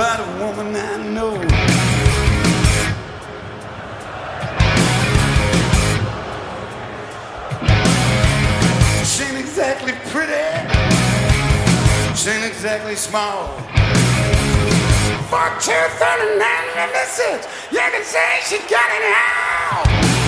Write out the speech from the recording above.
About a woman I know. She ain't exactly pretty, she ain't exactly small. For 239 and this is, you can say she got it all.